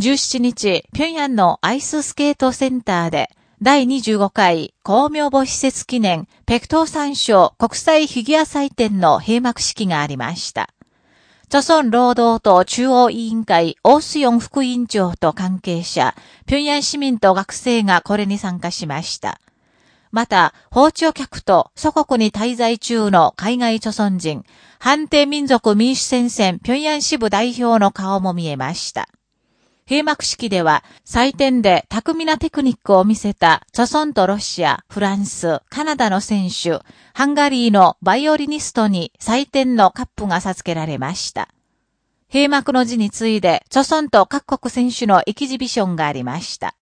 17日、平壌のアイススケートセンターで、第25回公明母施設記念ペクトー三賞国際フィギュア祭典の閉幕式がありました。朝鮮労働党中央委員会オースヨン副委員長と関係者、平壌市民と学生がこれに参加しました。また、包丁客と祖国に滞在中の海外朝鮮人、判定民族民主戦線平壌支部代表の顔も見えました。閉幕式では、祭典で巧みなテクニックを見せた、ソソンとロシア、フランス、カナダの選手、ハンガリーのバイオリニストに祭典のカップが授けられました。閉幕の字に次いで、ソソンと各国選手のエキジビションがありました。